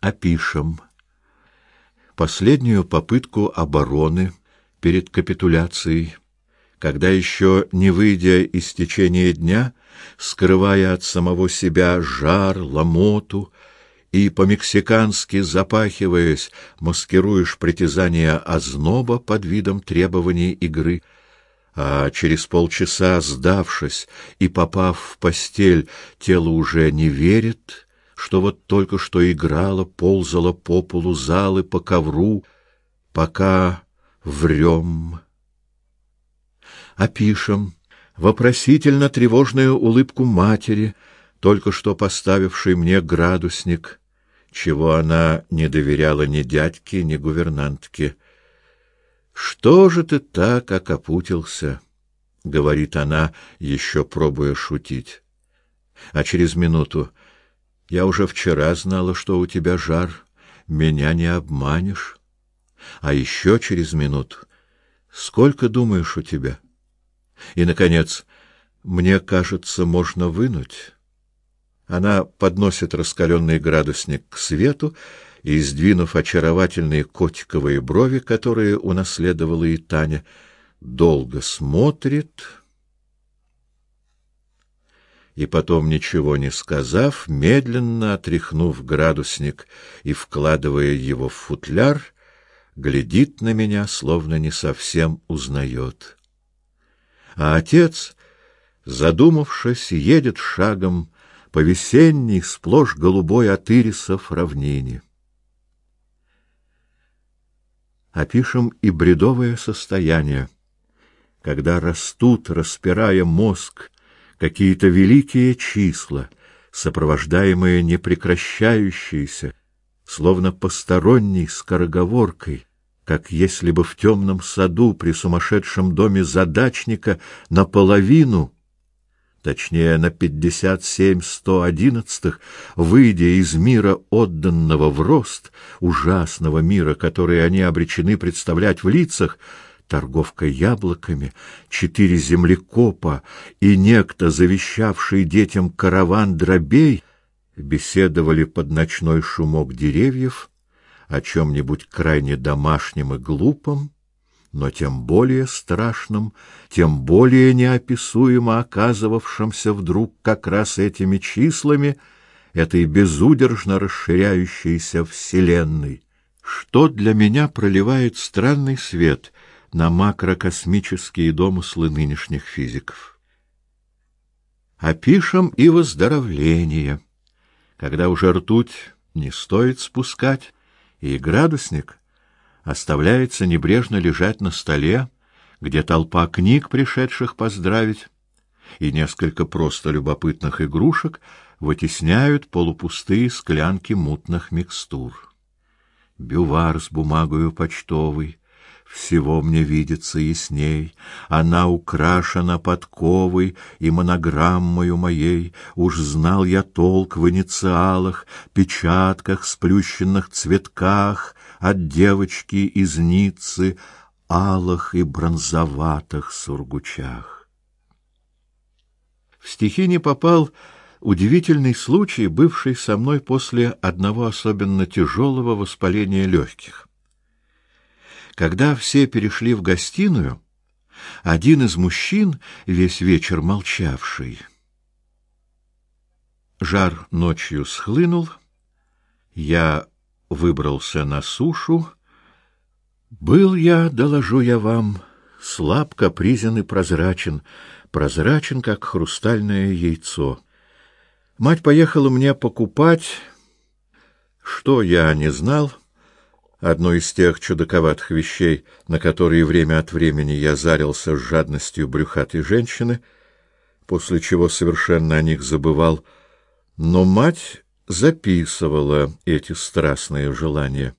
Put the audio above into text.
Опишем последнюю попытку обороны перед капитуляцией, когда еще не выйдя из течения дня, скрывая от самого себя жар, ломоту и по-мексикански запахиваясь, маскируешь притязания озноба под видом требований игры, а через полчаса, сдавшись и попав в постель, тело уже не верит, что вот только что играла, ползала по полу залы, по ковру, пока врем. Опишем вопросительно тревожную улыбку матери, только что поставившей мне градусник, чего она не доверяла ни дядьке, ни гувернантке. Что же ты так окопутился? говорит она, еще пробуя шутить. А через минуту я уже вчера знала, что у тебя жар, меня не обманешь. А еще через минуту сколько думаешь у тебя? И наконец, мне кажется, можно вынуть. Она подносит раскаленный градусник к свету и, сдвинув очаровательные котиковые брови, которые унаследовала и Таня, долго смотрит и потом, ничего не сказав, медленно отряхнув градусник и вкладывая его в футляр, глядит на меня, словно не совсем узнает. А отец, задумавшись, едет шагом по весенней, сплошь голубой от ирисов равнине. Опишем и бредовое состояние, когда растут, распирая мозг, какие-то великие числа, сопровождаемые непрекращающейся, словно посторонней скороговоркой, как если бы в темном саду при сумасшедшем доме задачника точнее на пятьдесят семь сто одиннадцатых, выйдя из мира отданного в рост, ужасного мира, который они обречены представлять в лицах, торговка яблоками, четыре землекопа и некто, завещавший детям караван дробей, беседовали под ночной шумок деревьев о чем-нибудь крайне домашнем и глупом, но тем более страшном, тем более неописуемо оказывавшемся вдруг как раз этими числами этой безудержно расширяющейся вселенной, что для меня проливает странный свет — на макрокосмические домыслы нынешних физиков. Опишем и выздоровление, когда уже ртуть не стоит спускать, и градусник оставляется небрежно лежать на столе, где толпа книг, пришедших поздравить, и несколько просто любопытных игрушек вытесняют полупустые склянки мутных микстур. Бювар с бумагою почтовой, всего мне видится ясней. Она украшена подковой и монограммою моей. Уж знал я толк в инициалах, печатках, сплющенных цветках от девочки из Ниццы, алых и бронзоватых сургучах. В стихи не попал удивительный случай, бывший со мной после одного особенно тяжелого воспаления легких. Когда все перешли в гостиную, один из мужчин, весь вечер молчавший, жар ночью схлынул, я выбрался на сушу, был я, доложу я вам, слаб, капризен и прозрачен, прозрачен, как хрустальное яйцо. Мать поехала мне покупать, что я не знал, — одно из тех чудаковатых вещей, на которые время от времени я зарился с жадностью брюхатой женщины, после чего совершенно о них забывал, но мать записывала эти страстные желания.